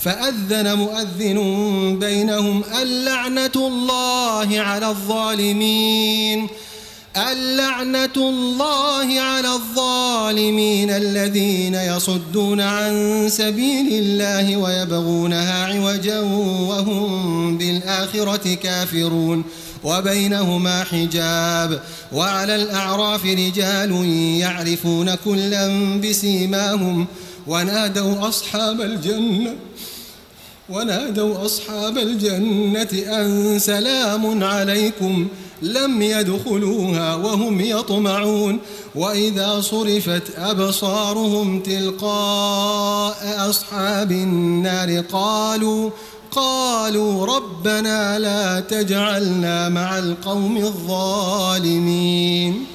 فأذن مؤذن بينهم اللعنة الله على الظالمين اللعنة الله على الظالمين الذين يصدون عن سبيل الله ويبغونها عوجا وهم بالآخرة كافرون وبينهما حجاب وعلى الأعراف رجال يعرفون كلا بسيماهم ونادوا أصحاب الجنة ونادوا أصحاب الجنة أن سلام عليكم لم يدخلوها وهم يطمعون وإذا صرفت أبصارهم تلقاء أصحاب النار قالوا قالوا ربنا لا تجعلنا مع القوم الظالمين.